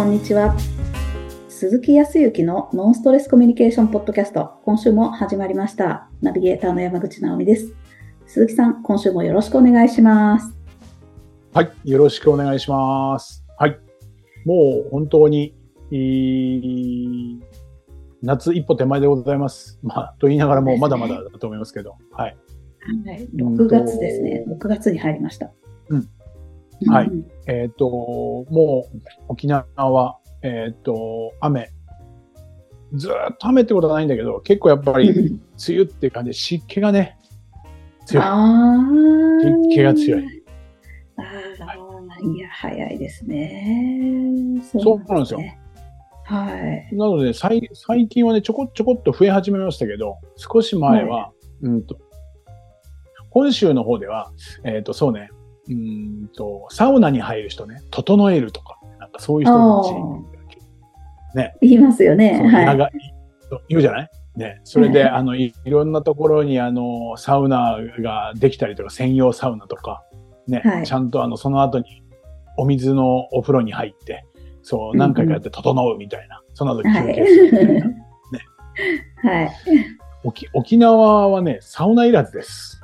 こんにちは。鈴木康之のノンストレスコミュニケーションポッドキャスト、今週も始まりました。ナビゲーターの山口直美です。鈴木さん、今週もよろしくお願いします。はい。よろしくお願いします。はい。もう本当に、いい夏一歩手前でございます。まあ、と言いながらもまだまだだと思いますけど。はい。はい、6月ですね。6月に入りました。うん。はいうんえっ、と、もう沖縄は、えっ、と、雨。ずーっと雨ってことはないんだけど、結構やっぱり 梅雨っていう感じで湿気がね、強い。湿気が強い。ああ、いや、早いですね。そうなんですよ。はい。なので、最最近はね、ちょこちょこっと増え始めましたけど、少し前は、うんと、本州の方では、えっ、と、そうね、うんと、サウナに入る人ね、整えるとか、なんかそういう人たち。ね、言いますよね。はい。言うじゃない？ね、それで、はい。あのい、いろんなところに、あの、サウナができたりとか、専用サウナとか、ね、はい。ちゃんとあの、その後に、お水のお風呂に入って、そう、何回かやって整うみたいな、その後休憩するみたいな。はい。沖沖縄はね、サウナいらずです。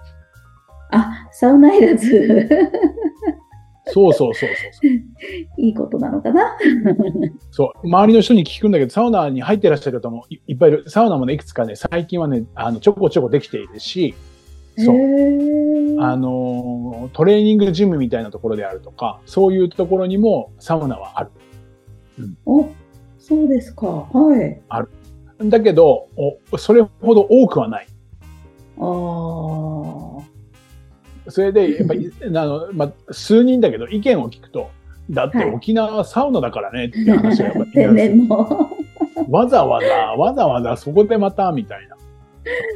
あ、サウナいらず。そうそうそうそうそう。いいことなのかな？そう。周りの人に聞くんだけど、サウナに入ってらっしゃる方もいいっぱいいる。サウナもね、いくつかね、最近はね、あの、ちょこちょこできているし、そう。うあのー、トレーニングジムみたいなところであるとか、そういうところにもサウナはある。お、そうですか。はい。だけど、おそれほど多くはない。ああ。それで、やっぱり、あの、まあ、数人だけど、意見を聞くと、だってはい沖縄はサウナだからねっていう話がやっぱり天然の。わざわざ、わざわざそこでまた、みたいな。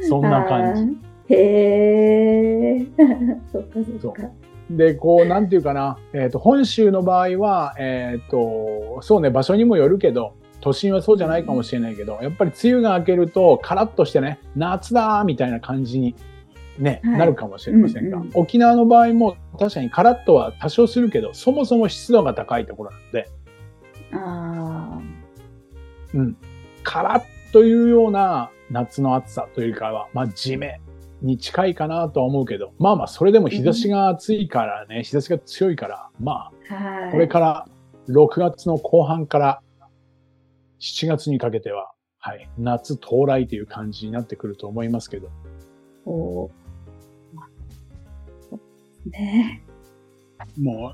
そんな感じ。じ。へえ。そっかそっか。で、こう、なんていうかな、えっ、と、本州の場合は、えっ、と、そうね、場所にもよるけど、都心はそうじゃないかもしれないけど、やっぱり梅雨が明けると、カラッとしてね、夏だーみたいな感じに、ね、はい。なるかもしれませんが、うんうん。沖縄の場合も確かにカラッとは多少するけど、そもそも湿度が高いところなので、あうん、カラッというような夏の暑さというかは、まあ、地面に近いかなとは思うけど、まあまあ、それでも日差しが暑いからね、日差しが強いから、まあ。これから6月の後半から7月にかけては、はい、夏到来という感じになってくると思いますけど、こう。ね。も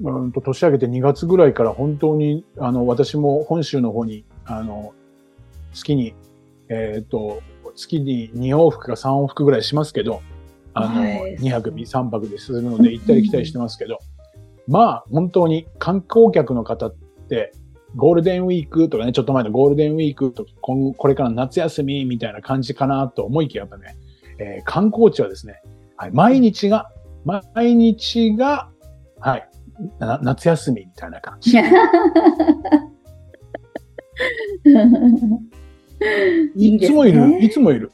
う、うんと年明けて2月ぐらいから本当に、あの、私も本州の方に、あの、月に、えっ、と、月に2往復か3往復ぐらいしますけど、あの、はい。2泊3泊でするので行ったり来たりしてますけど、まあ、本当に観光客の方って、ゴールデンウィークとかね、ちょっと前のゴールデンウィークとか、今これから夏休みみたいな感じかなと思いきや、やっぱね、えー観光地はですね、はい、毎日が、毎日が、はい、な夏休みみたいな感じ。いつもいる、いつもいる。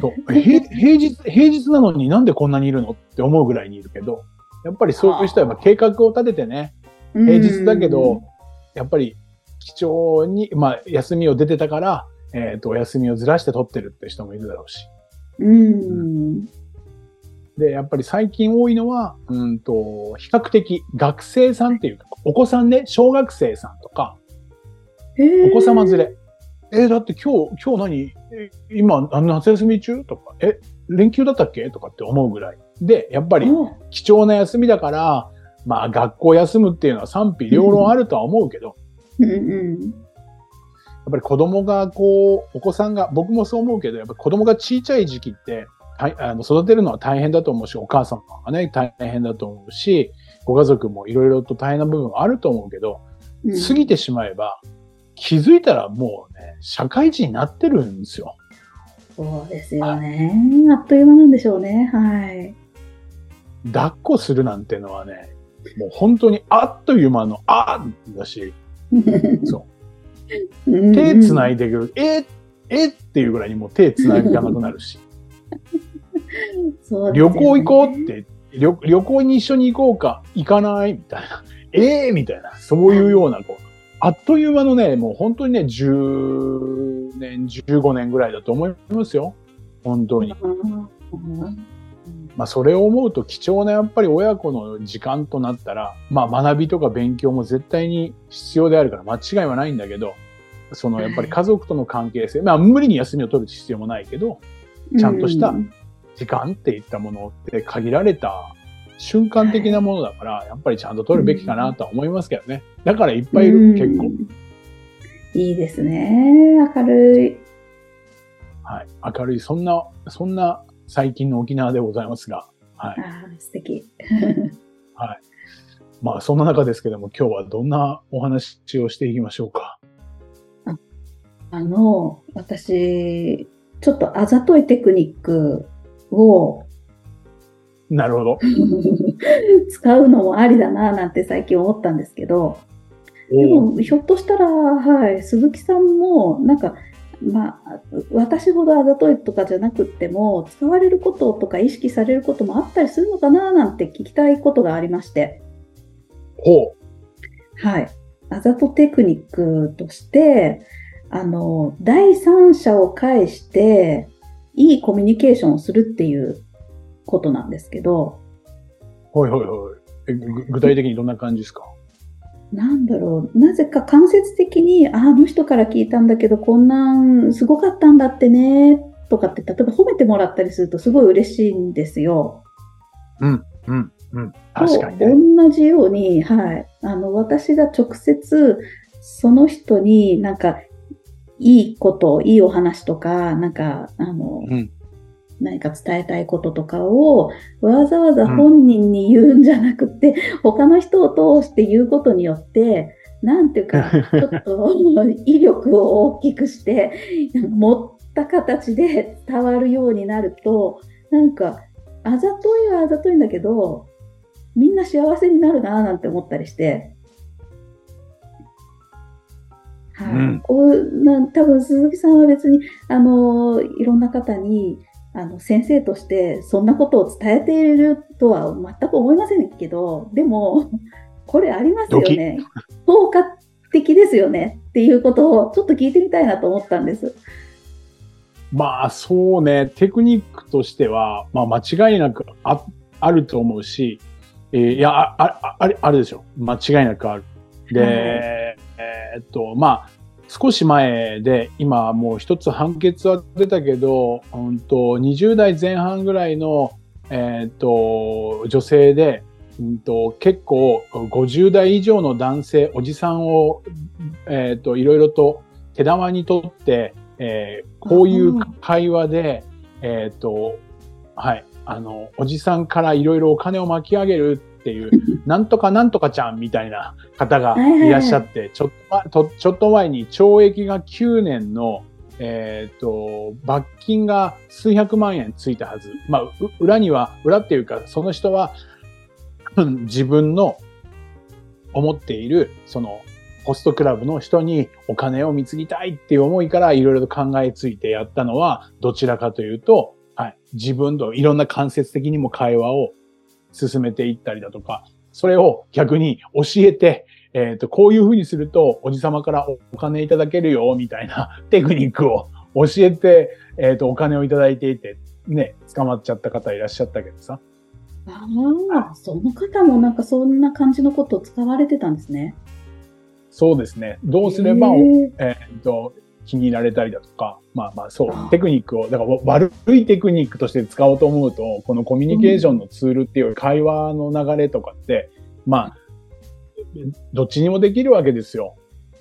そう 平平日、平日なのになんでこんなにいるのって思うぐらいにいるけど、やっぱりそういう人はやっぱ計画を立ててね、平日だけど、やっぱり貴重に、まあ、休みを出てたから、えっ、と、お休みをずらして取ってるって人もいるだろうし。うん。で、やっぱり最近多いのは、うんと、比較的学生さんっていうか、お子さんね、小学生さんとか、へー。お子様連れ。え、だって今日、今日何？え今、あの夏休み中？とか、え、連休だったっけ？とかって思うぐらい。で、やっぱりお貴重な休みだから、まあ学校休むっていうのは賛否両論あるとは思うけど、うんうん。やっぱり子供がこう、お子さんが、僕もそう思うけど、やっぱり子供が小さい時期って、あの育てるのは大変だと思うし、お母様がね、大変だと思うし、ご家族もいろいろと大変な部分はあると思うけど、うん過ぎてしまえば、気づいたらもうね、社会人になってるんですよ。そうですよね。あっという間なんでしょうね。はい。抱っこするなんてのはね、もう本当にあっという間のあだし、そう。手繋いでくる。ええっていうぐらいにもう手繋がなくなるし。ね旅行行こうって、旅旅行に一緒に行こうか、行かないみたいな。ええみたいな。そういうような、こう、あっという間のね、もう本当にね、10年、15年ぐらいだと思いますよ。本当に。まあ、それを思うと貴重なやっぱり親子の時間となったら、まあ、学びとか勉強も絶対に必要であるから間違いはないんだけど、そのやっぱり家族との関係性、まあ、無理に休みを取る必要もないけど、ちゃんとした時間っていったものって限られた瞬間的なものだから、やっぱりちゃんと取るべきかなとは思いますけどね。だからいっぱいいる、結構。いいですね。明るい。はい。明るい。そんな、そんな最近の沖縄でございますが。はい。ああ、素敵。はい。まあ、そんな中ですけども、今日はどんなお話をしていきましょうか？ああの、私、ちょっとあざといテクニックをなるほど。使うのもありだななんて最近思ったんですけど、でもひょっとしたら、はい、鈴木さんもなんかまあ、私ほどあざといとかじゃなくっても、使われることとか意識されることもあったりするのかななんて聞きたいことがありまして。ほう。はい。あざとテクニックとして、あの、第三者を介して、いいコミュニケーションをするっていうことなんですけど。はいはいはい。え具体的にどんな感じですか？なんだろう、なぜか間接的に、あの人から聞いたんだけど、こんなんすごかったんだってね、とかって、例えば褒めてもらったりするとすごい嬉しいんですよ。うん、うん、うん。確かに、ね、同じように、はい。あの、私が直接、その人になんか、いいこと、いいお話とか、なんか、あの、うん、何か伝えたいこととかをわざわざ本人に言うんじゃなくて、うん、他の人を通して言うことによって、なんていうか、ちょっと 威力を大きくして、持った形で伝わるようになると、なんか、あざといはあざといんだけど、みんな幸せになるなぁなんて思ったりして、はい、うん、こうな多分鈴木さんは別にあのいろんな方にあの先生としてそんなことを伝えているとは全く思いませんけど、でも、これありますよね。効果的ですよねっていうことをちょっと聞いてみたいなと思ったんです。まあそうね、テクニックとしては、まあ間違いなくああると思うし、えー、いや、あ、あ、あれ、あるでしょ。間違いなくある。で、はい、えー、っと、まあ、少し前で、今もう一つ判決は出たけど、うんと、20代前半ぐらいの、えっ、と、女性で、うんと、結構50代以上の男性、おじさんを、えっ、と、いろいろと手玉にとって、えー、こういう会話で、えっ、と、はい、あの、おじさんからいろいろお金を巻き上げるっていう、なんとかなんとかちゃんみたいな方がいらっしゃって、ちょっと、ちょっと前に懲役が9年の、えっ、ー、と、罰金が数百万円ついたはず。まあ、裏には、裏っていうか、その人は、自分の思っている、その、ホストクラブの人にお金を貢ぎたいっていう思いからいろいろと考えついてやったのは、どちらかというと、はい、自分といろんな間接的にも会話を進めていったりだとか、それを逆に教えて、えっ、ー、と、こういうふうにすると、おじさまからお金いただけるよ、みたいな テクニックを教えて、えっ、ー、と、お金をいただいていて、ね、捕まっちゃった方いらっしゃったけどさ。ああ、その方もなんかそんな感じのことを使われてたんですね。そうですね。どうすれば、えー、えー、と、気に入られたりだとか、まあまあそう、テクニックを、だから悪いテクニックとして使おうと思うと、このコミュニケーションのツールっていう会話の流れとかって、まあ、どっちにもできるわけですよ。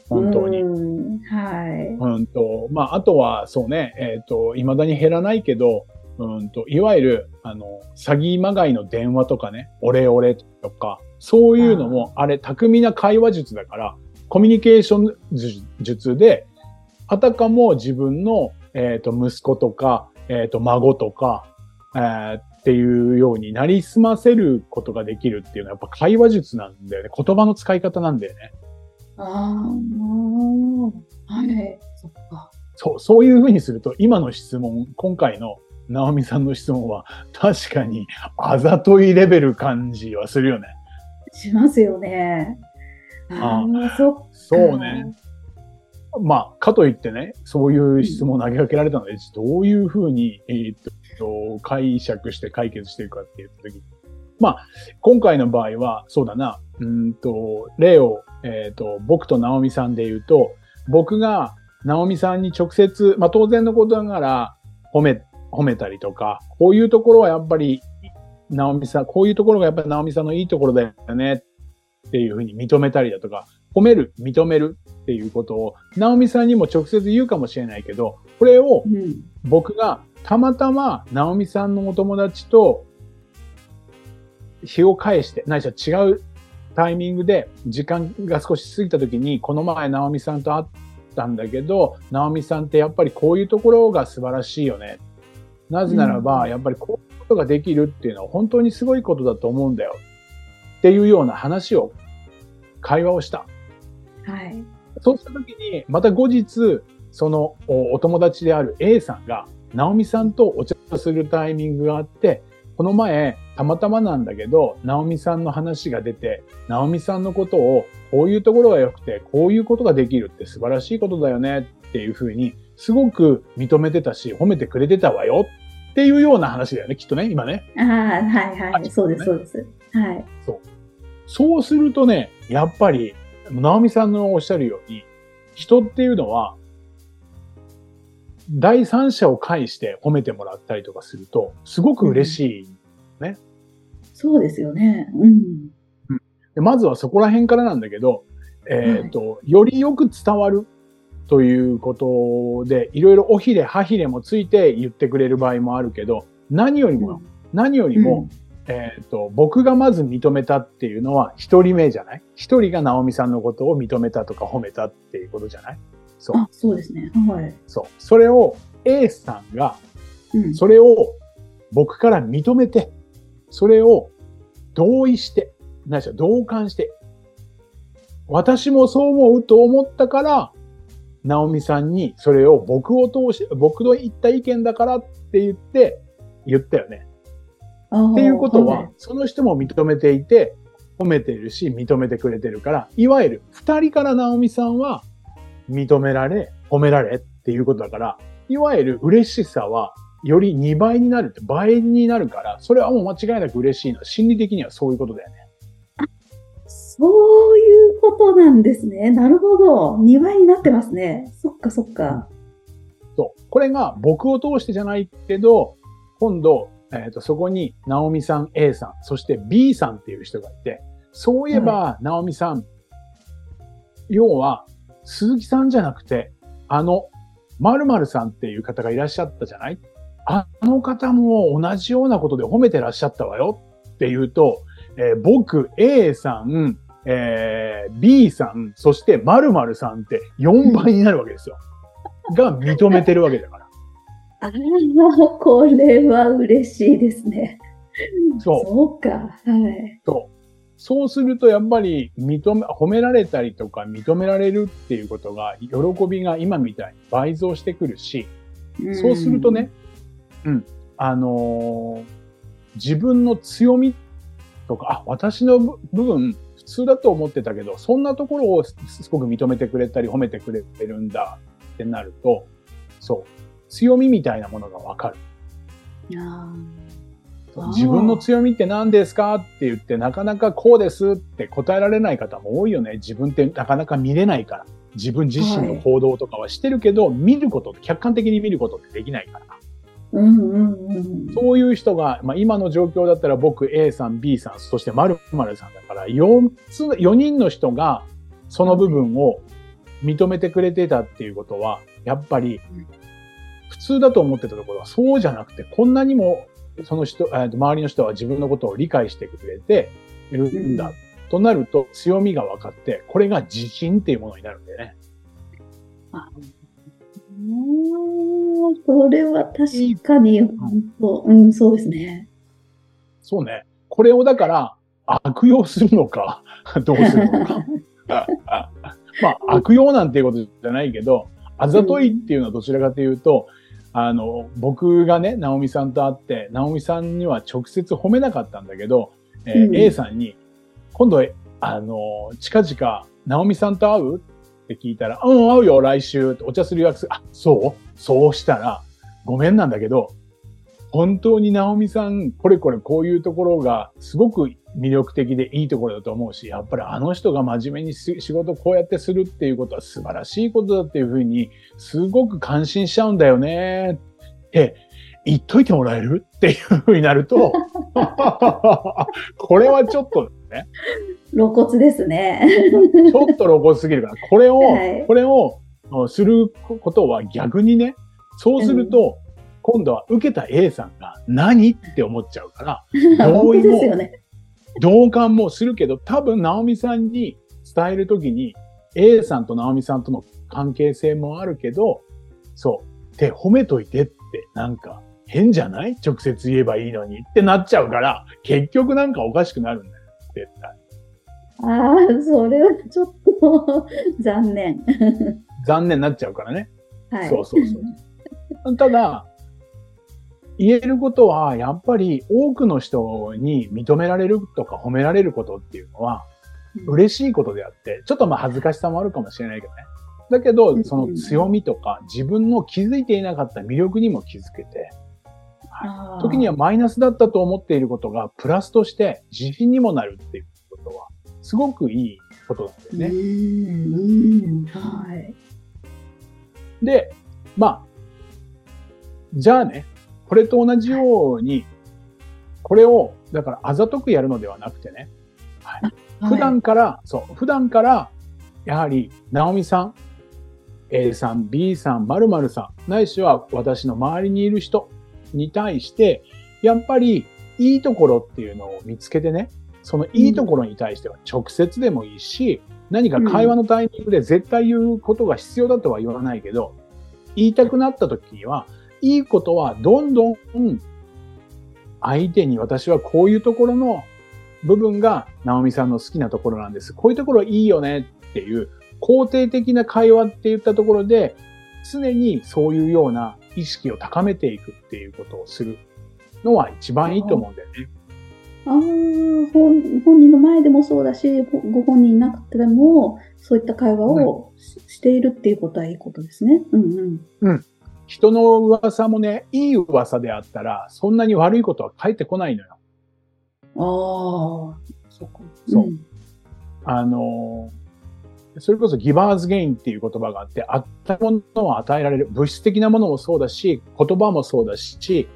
本当に。はい。うんと、まあ、あとは、そうね、えっ、ー、と、未だに減らないけど、うんと、いわゆる、あの、詐欺まがいの電話とかね、オレオレとか、そういうのも、あれ、巧みな会話術だから、コミュニケーション術で、あたかも自分の、えっ、ー、と、息子とか、えっ、ー、と、孫とか、えー、っていうようになりすませることができるっていうのはやっぱ会話術なんだよね。言葉の使い方なんだよね。ああ、はい。そっか。そう、そういうふうにすると、今の質問、今回の直美さんの質問は、確かにあざといレベル感じはするよね。しますよね。ああ、そそうね。まあ、かといってね、そういう質問を投げかけられたので、どういうふうに、えー、っと、解釈して解決していくかっていうときに、まあ、今回の場合は、そうだな、うんと、例を、えっ、と、僕と直美さんで言うと、僕が直美さんに直接、まあ当然のことながら褒め、褒めたりとか、こういうところはやっぱり、直美さん、こういうところがやっぱり直美さんのいいところだよねっていうふうに認めたりだとか、褒める、認めるっていうことを、直美さんにも直接言うかもしれないけど、これを僕がたまたま直美さんのお友達と日を返して、ないしは違うタイミングで時間が少し過ぎた時に、この前直美さんと会ったんだけど、直美さんってやっぱりこういうところが素晴らしいよね。なぜならば、やっぱりこういうことができるっていうのは本当にすごいことだと思うんだよ。っていうような話を、会話をした。はい。そうした時に、また後日、そのお友達である A さんが、直美さんとお茶するタイミングがあって、この前、たまたまなんだけど、直美さんの話が出て、直美さんのことを、こういうところが良くて、こういうことができるって素晴らしいことだよねっていうふうに、すごく認めてたし、褒めてくれてたわよっていうような話だよね、きっとね、今ね。ああ、はいはい、ね、そうです、そうです。はい。そう。そうするとね、やっぱり、直美さんのおっしゃるように、人っていうのは、第三者を介して褒めてもらったりとかすると、すごく嬉しい、ね、うん、そうですよね。うん。でまずはそこら辺からなんだけど、えっ、ー、と、はい、よりよく伝わるということで、いろいろおひれ、はひれもついて言ってくれる場合もあるけど、何よりも、うん、何よりも、うん、えっ、ー、と、僕がまず認めたっていうのは一人目じゃない？一人が直美さんのことを認めたとか褒めたっていうことじゃない？そう。あ、そうですね。はい。そう。それを A さんが、それを僕から認めて、それを同意して、何しろ同感して、私もそう思うと思ったから、ナオミさんにそれを僕を通し、僕の言った意見だからって言って、言ったよね。っていうことは、その人も認めていて、褒めているし、認めてくれてるから、いわゆる二人からナオミさんは認められ、褒められっていうことだから、いわゆる嬉しさはより2倍になるって倍になるから、それはもう間違いなく嬉しいの。心理的にはそういうことだよね。そういうことなんですね。なるほど。2倍になってますね。そっかそっか。そう。これが僕を通してじゃないけど、今度、えっ、ー、と、そこに、ナオミさん A さん、そして B さんっていう人がいて、そういえば、はい、ナオミさん、要は、鈴木さんじゃなくて、あの、〇〇さんっていう方がいらっしゃったじゃない？あの方も同じようなことで褒めてらっしゃったわよっていうと、えー、僕、A さん、えー、B さん、そして〇〇さんって4倍になるわけですよ。が認めてるわけだから。ああ、これは嬉しいですね。そう。そうか。はい。そう。そうするとやっぱり認め、褒められたりとか認められるっていうことが、喜びが今みたいに倍増してくるし、そうするとね、うん、あのー、自分の強みとか、あ、私の部分、普通だと思ってたけど、そんなところをすごく認めてくれたり褒めてくれてるんだってなると、そう、強みみたいなものがわかる。自分の強みって何ですかって言って、なかなかこうですって答えられない方も多いよね。自分ってなかなか見れないから。自分自身の行動とかはしてるけど、はい、見ること、客観的に見ることってできないから。うんうんうん、そういう人が、まあ、今の状況だったら僕 A さん、B さん、そして〇〇さんだから、4つ、4人の人がその部分を認めてくれてたっていうことは、やっぱり普通だと思ってたところはそうじゃなくて、こんなにもその人、周りの人は自分のことを理解してくれているんだ、となると強みが分かって、これが自信っていうものになるんだよね。あそれは確かに、本当、うん、そうですね。そうね。これをだから、悪用するのか、どうするのか。まあ、悪用なんていうことじゃないけど、あざといっていうのはどちらかというと、あの、僕がね、ナオミさんと会って、ナオミさんには直接褒めなかったんだけど、えーうん、A さんに、今度、あの、近々直美さんと会うって聞いたら、うん、会うよ、来週。お茶する予約する。あ、そう？そうしたら、ごめんなんだけど、本当に直美さん、これこれこういうところがすごく魅力的でいいところだと思うし、やっぱりあの人が真面目に仕事こうやってするっていうことは素晴らしいことだっていうふうに、すごく感心しちゃうんだよね。って言っといてもらえる？っていうふうになると、これはちょっとね。露骨ですね。ちょっと露骨すぎるから、これを、はい、これをすることは逆にね、そうすると、今度は受けた A さんが何？って思っちゃうから、同意も、ね、同感もするけど、多分、直美さんに伝えるときに、A さんと直美さんとの関係性もあるけど、そう、って褒めといてって、なんか、変じゃない？直接言えばいいのにってなっちゃうから、結局なんかおかしくなるんだよ、絶対。ああ、それはちょっと 残念。残念になっちゃうからね。はい。そうそうそう。ただ、言えることは、やっぱり多くの人に認められるとか褒められることっていうのは、嬉しいことであって、ちょっとまあ恥ずかしさもあるかもしれないけどね。だけど、その強みとか自分の気づいていなかった魅力にも気づけて、はい、時にはマイナスだったと思っていることがプラスとして自信にもなるっていうことは、すごくいいことなんだよね。はい。で、まあ、じゃあね、これと同じように、これを、だからあざとくやるのではなくてね、はい、普段から、そう、普段から、やはり、直美さん、A さん、B さん、〇〇さん、ないしは私の周りにいる人に対して、やっぱりいいところっていうのを見つけてね、そのいいところに対しては直接でもいいし、何か会話のタイミングで絶対言うことが必要だとは言わないけど、言いたくなった時には、いいことはどんどん相手に私はこういうところの部分が直美さんの好きなところなんです。こういうところいいよねっていう肯定的な会話って言ったところで常にそういうような意識を高めていくっていうことをするのは一番いいと思うんだよね。ああ、本人の前でもそうだし、ご本人いなくても、そういった会話をしているっていうことはいいことですね。うんうん。うん。人の噂もね、いい噂であったら、そんなに悪いことは返ってこないのよ。ああ、そうか。そう。うん、あのそれこそギバーズゲインっていう言葉があって、あったものを与えられる。物質的なものもそうだし、言葉もそうだし、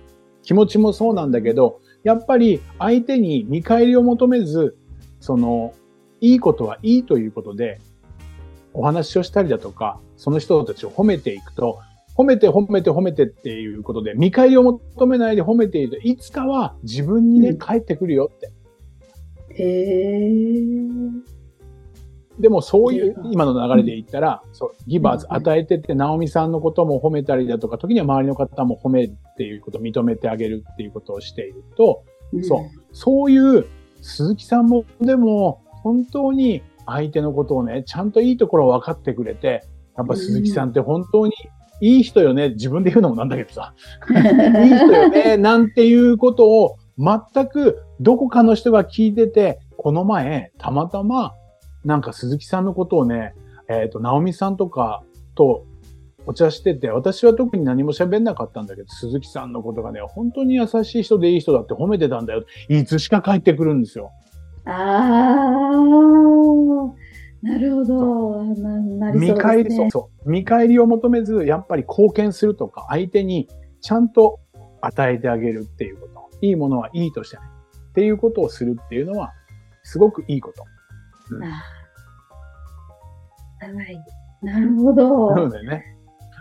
気持ちもそうなんだけど、やっぱり相手に見返りを求めず、その、いいことはいいということで、お話をしたりだとか、その人たちを褒めていくと、褒めて褒めて褒めてっていうことで、見返りを求めないで褒めていると、いつかは自分にね、うん、帰ってくるよって。へー。でもそういう今の流れで言ったら、うん、そう、ギバーズ与えてて、ナオミさんのことも褒めたりだとか、時には周りの方も褒めっていうことを認めてあげるっていうことをしていると、うん、そう、そういう鈴木さんもでも本当に相手のことをね、ちゃんといいところを分かってくれて、やっぱ鈴木さんって本当にいい人よね、自分で言うのもなんだけどさ、いい人よね、なんていうことを全くどこかの人が聞いてて、この前、たまたま、なんか鈴木さんのことをね、えっ、ー、と、直美さんとかとお茶してて、私は特に何も喋んなかったんだけど、鈴木さんのことがね、本当に優しい人でいい人だって褒めてたんだよ。いつしか帰ってくるんですよ。ああ。なるほど。なりそうね。見返り、そう。見返りを求めず、やっぱり貢献するとか、相手にちゃんと与えてあげるっていうこと。いいものはいいとしてね。っていうことをするっていうのは、すごくいいこと。うん、ああ。はい。なるほど。そうだよね。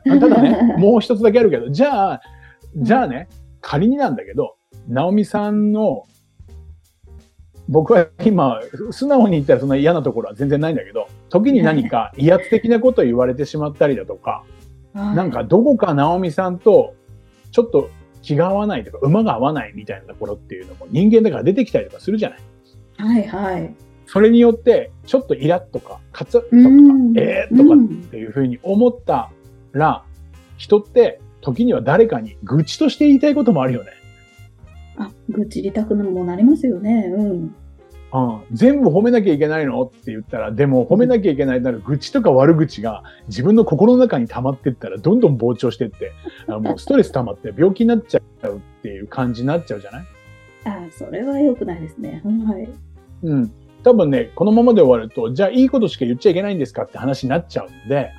ただね、もう一つだけあるけど、じゃあ、じゃあね、仮になんだけど、ナオミさんの僕は今、素直に言ったらそんな嫌なところは全然ないんだけど、時に何か威圧的なことを言われてしまったりだとか、なんかどこか直美さんとちょっと気が合わないとか、馬が合わないみたいなところっていうのも人間だから出てきたりとかするじゃない。はいはい。それによって、ちょっとイラッとか、カツとか、ええー、とかっていうふうに思ったら、人って時には誰かに愚痴として言いたいこともあるよね。あ、愚痴りたくもなりますよね。うん。うん、全部褒めなきゃいけないの？って言ったら、でも褒めなきゃいけないなら、愚痴とか悪口が自分の心の中に溜まってったら、どんどん膨張してって、あもうストレス溜まって病気になっちゃうっていう感じになっちゃうじゃない？ああ、それは良くないですね。はい。うん。多分ね、このままで終わると、じゃあいいことしか言っちゃいけないんですかって話になっちゃうんで。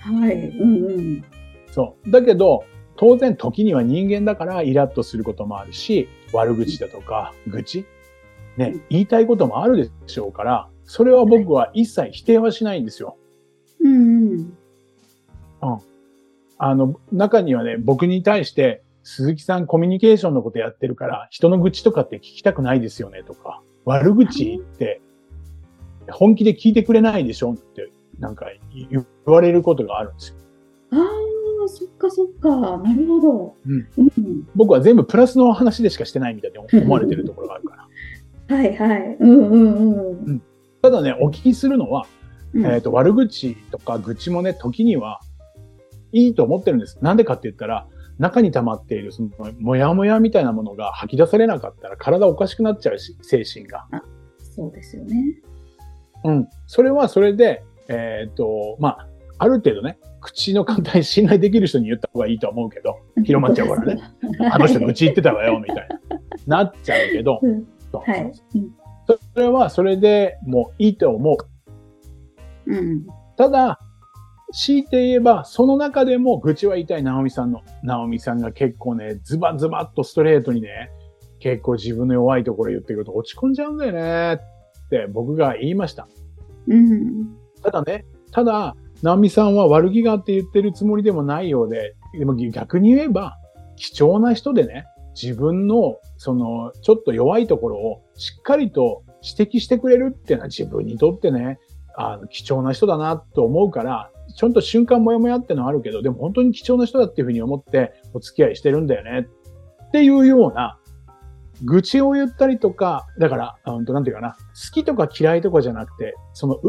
はい。うんうん。そう。だけど、当然時には人間だからイラッとすることもあるし、悪口だとか愚痴ね、言いたいこともあるでしょうから、それは僕は一切否定はしないんですよ。うん、うん。うん。あの、中にはね、僕に対して、鈴木さんコミュニケーションのことやってるから、人の愚痴とかって聞きたくないですよねとか、悪口って本気で聞いてくれないでしょって、なんか言われることがあるんですよ。そっかそっか。なるほど。うん。うん、僕は全部プラスの話でしかしてないみたいに思われてるところがあるから。はいはい。うんうんうん。ただね、お聞きするのは、うん、えっ、ー、と、悪口とか愚痴もね、時にはいいと思ってるんです。なんでかって言ったら、中に溜まっている、その、もやもやみたいなものが吐き出されなかったら体おかしくなっちゃうし、精神が。そうですよね。うん。それはそれで、えっ、ー、と、まあ、ある程度ね、口の簡単に信頼できる人に言った方がいいと思うけど、広まっちゃうからね。あの人愚痴言ってたわよ、みたいな。なっちゃうけど、うんはい。それはそれでもういいと思う。うん。ただ、強いて言えば、その中でも愚痴は言いたい直美さんの。直美さんが結構ね、ズバズバっとストレートにね、結構自分の弱いところ言ってくると落ち込んじゃうんだよねって僕が言いました。うん。ただね、ただ、直美さんは悪気があって言ってるつもりでもないようで、でも逆に言えば、貴重な人でね、自分のそのちょっと弱いところをしっかりと指摘してくれるっていうのは自分にとってね、あの貴重な人だなと思うから、ちょっと瞬間もやもやってのはあるけど、でも本当に貴重な人だっていうふうに思ってお付き合いしてるんだよねっていうような愚痴を言ったりとか、だから、うんと、なんていうかな、好きとか嫌いとかじゃなくて、その、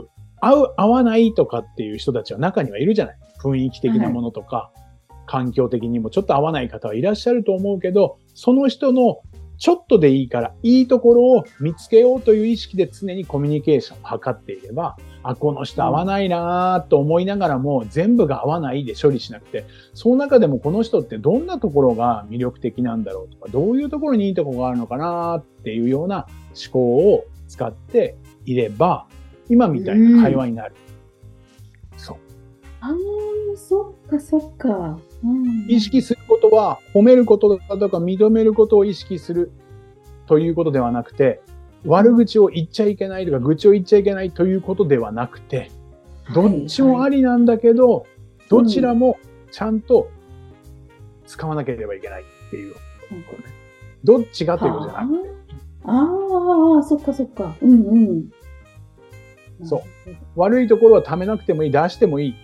合う、合わないとかっていう人たちは中にはいるじゃない。雰囲気的なものとか、はい環境的にもちょっと合わない方はいらっしゃると思うけど、その人のちょっとでいいから、いいところを見つけようという意識で常にコミュニケーションを図っていれば、あ、この人合わないなと思いながらも、全部が合わないで処理しなくて、その中でもこの人ってどんなところが魅力的なんだろうとか、どういうところにいいところがあるのかなっていうような思考を使っていれば、今みたいな会話になる。そう。ああ、そっかそっか。意識することは褒めることだとか認めることを意識するということではなくて、悪口を言っちゃいけないとか、愚痴を言っちゃいけないということではなくて、どっちもありなんだけど、どちらもちゃんと使わなければいけないっていう、どっちがということじゃなくて。ああ、そっかそっか。うんうん。そう。悪いところは貯めなくてもいい、出してもいい。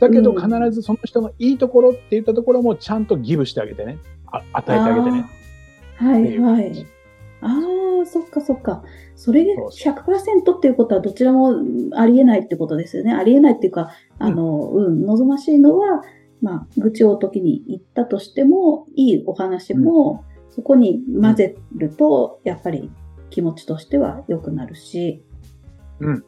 だけど必ずその人のいいところって言ったところもちゃんとギブしてあげてね。あ与えてあげてね。はいはい。ああ、そっかそっか。それで100%っていうことはどちらもありえないってことですよね。ありえないっていうか、あの、うん、うん、望ましいのは、まあ、愚痴を時に言ったとしても、いいお話も、そこに混ぜると、やっぱり気持ちとしては良くなるし。うん。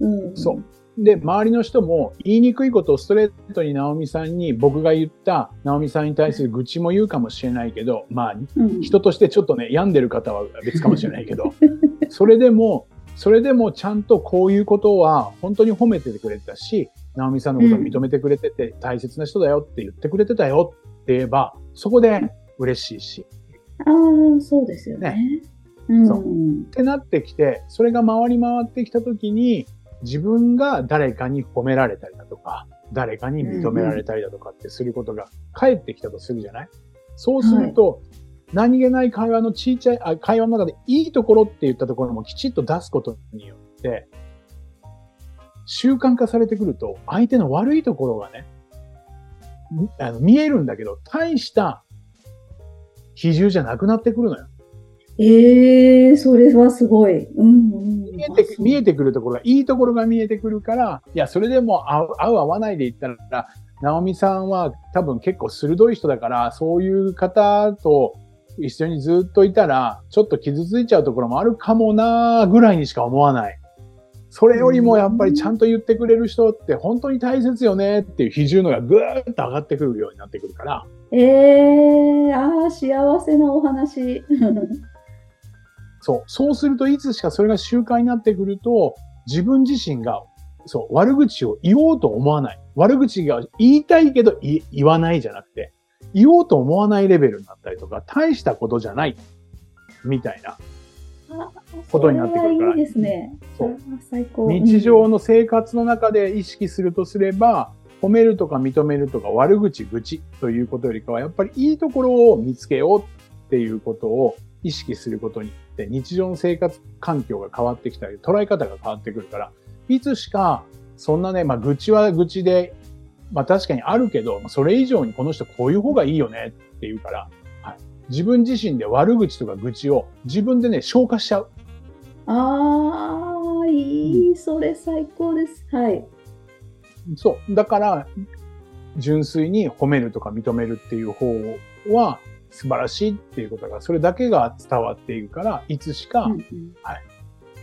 うん。そう。で、周りの人も言いにくいことをストレートに直美さんに僕が言った直美さんに対する愚痴も言うかもしれないけど、まあ、人としてちょっとね、病んでる方は別かもしれないけど、それでも、それでもちゃんとこういうことは本当に褒めててくれたし、直美さんのことを認めてくれてて、大切な人だよって言ってくれてたよって言えば、そこで嬉しいし。ああ、そうですよね。ねうん、そう。ってなってきて、それが回り回ってきたときに、自分が誰かに褒められたりだとか、誰かに認められたりだとかってすることが返ってきたとするじゃない、そうすると、何気ない会話のちいちゃいあ、会話の中でいいところって言ったところもきちっと出すことによって、習慣化されてくると、相手の悪いところがね、あの見えるんだけど、大した比重じゃなくなってくるのよ。ええー、それはすごい。うん、う、見えて、見えてくるところが、いいところが見えてくるから、いや、それでも合う、合わないで言ったら、直美さんは多分結構鋭い人だから、そういう方と一緒にずっといたら、ちょっと傷ついちゃうところもあるかもなぐらいにしか思わない。それよりもやっぱりちゃんと言ってくれる人って本当に大切よねっていう比重のがぐーっと上がってくるようになってくるから。ええー、ああ、幸せなお話。そう。そうするといつしかそれが習慣になってくると、自分自身が、そう、悪口を言おうと思わない。悪口が言いたいけど言わないじゃなくて、言おうと思わないレベルになったりとか、大したことじゃない、みたいなことになってくるから。いいですね。そう最高。日常の生活の中で意識するとすれば、褒めるとか認めるとか悪口、愚痴ということよりかは、やっぱりいいところを見つけようっていうことを意識することによって、日常の生活環境が変わってきたり、捉え方が変わってくるから、いつしか、そんなね、まあ、愚痴は愚痴でまあ確かにあるけど、それ以上にこの人こういう方がいいよねって言うから、はい、自分自身で悪口とか愚痴を自分でね、消化しちゃう。ああ、いい、それ最高です。はい。そう。だから、純粋に褒めるとか認めるっていう方は素晴らしいっていうことが、それだけが伝わっているから、いつしか、うんうん、はい、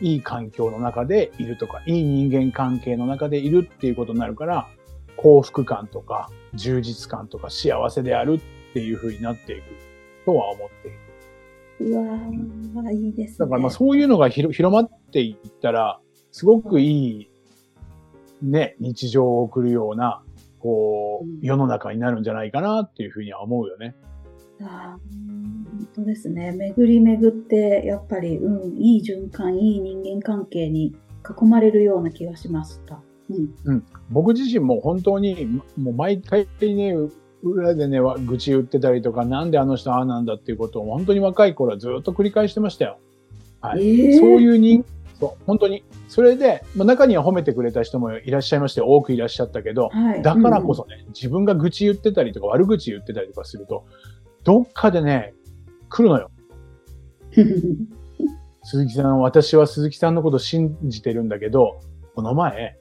いい環境の中でいるとか、いい人間関係の中でいるっていうことになるから、幸福感とか充実感とか幸せであるっていう風になっていくとは思っている。うわー、いいですね。だからまあそういうのが広まっていったら、すごくいい、ね、日常を送るような、こう、世の中になるんじゃないかなっていうふうには思うよね。あ本当ですね。巡り巡って、やっぱり、うん、いい循環、いい人間関係に囲まれるような気がしました。うん、僕自身も本当に、もう毎回ね、裏でね、愚痴言ってたりとか、なんであの人ああなんだっていうことを本当に若い頃はずっと繰り返してましたよ。はい。えー、そういう人、そう、本当に。それで、まあ、中には褒めてくれた人もいらっしゃいまして、多くいらっしゃったけど、はい、だからこそね、うん、自分が愚痴言ってたりとか、悪口言ってたりとかすると、どっかでね、来るのよ。鈴木さん、私は鈴木さんのこと信じてるんだけど、この前、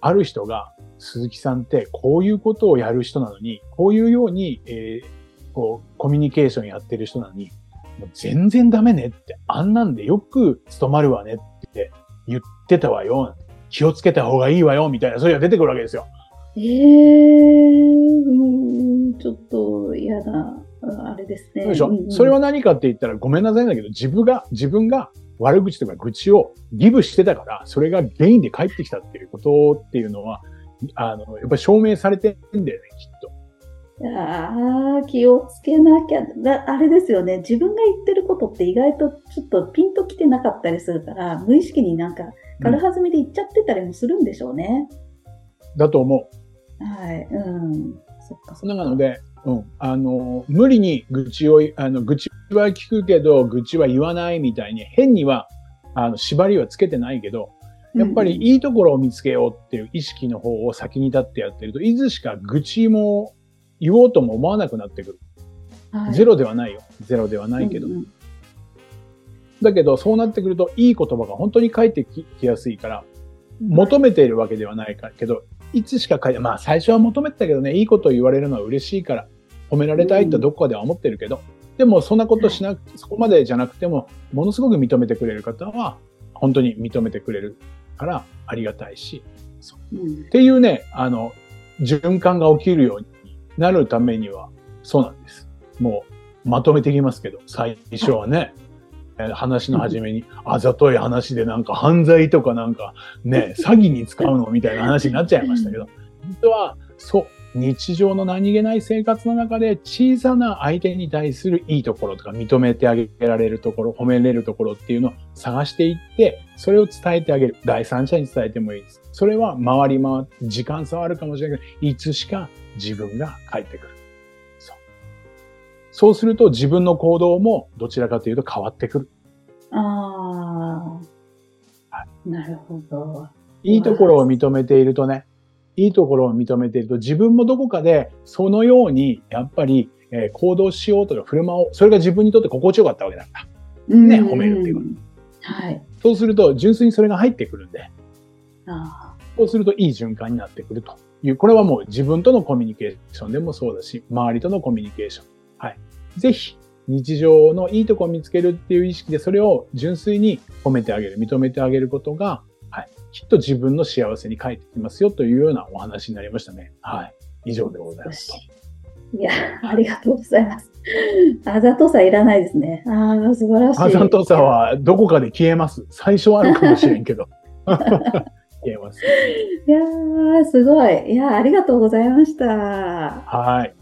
ある人が、鈴木さんってこういうことをやる人なのに、こういうように、えー、こう、コミュニケーションやってる人なのに、もう全然ダメねって、あんなんでよく務まるわねって言ってたわよ。気をつけた方がいいわよ、みたいな、それが出てくるわけですよ。ええー、ちょっと嫌だ。あれですね。でしょ、うんうん、それは何かって言ったらごめんなさいだけど、自分が、自分が悪口とか愚痴をギブしてたから、それが原因で帰ってきたっていうことっていうのは、あの、やっぱり証明されてるんだよね、きっと。ああ、気をつけなきゃ。だあれですよね。自分が言ってることって意外とちょっとピンときてなかったりするから、無意識になんか軽はずみで言っちゃってたりもするんでしょうね。うん、だと思う。はい。うん。そっかそっか。なので、うん。あの、無理に愚痴を、あの、愚痴は聞くけど、愚痴は言わないみたいに、変には、あの、縛りはつけてないけど、やっぱりいいところを見つけようっていう意識の方を先に立ってやってると、いつしか愚痴も言おうとも思わなくなってくる。はい、ゼロではないよ。ゼロではないけど。うんうん、だけど、そうなってくると、いい言葉が本当に返ってきやすいから、求めているわけではないかけど、いつしか書いて、まあ最初は求めてたけどね、いいことを言われるのは嬉しいから、褒められたいとどこかでは思ってるけど、うん、でもそんなことしなく、そこまでじゃなくても、ものすごく認めてくれる方は、本当に認めてくれるからありがたいし、っていうね、あの、循環が起きるようになるためには、そうなんです。もう、まとめていきますけど、最初はね、話の初めに、あざとい話でなんか犯罪とかなんかね、詐欺に使うのみたいな話になっちゃいましたけど、本当は、そう、日常の何気ない生活の中で小さな相手に対するいいところとか認めてあげられるところ、褒めれるところっていうのを探していって、それを伝えてあげる。第三者に伝えてもいいです。それは回り回って、時間差はあるかもしれないけど、いつしか自分が帰ってくる。そう。すると自分の行動もどちらかというと変わってくる。ああ。はい、なるほど。いいところを認めているとね、いいところを認めていると自分もどこかでそのようにやっぱり、えー、行動しようとか振る舞おう。それが自分にとって心地よかったわけだから。ね、褒めるっていうこと。はい。そうすると純粋にそれが入ってくるんで。あそうするといい循環になってくるという。これはもう自分とのコミュニケーションでもそうだし、周りとのコミュニケーション。はい。ぜひ日常のいいとこを見つけるっていう意識で、それを純粋に褒めてあげる、認めてあげることが、はい、きっと自分の幸せに返ってきますよというようなお話になりましたね。はい。以上でございます。いや、ありがとうございます。あざとさいらないですね。ああ、素晴らしい。あざとさはどこかで消えます。最初はあるかもしれんけど。消えます。いやー、すごい。いやありがとうございました。はい。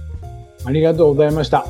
ありがとうございました。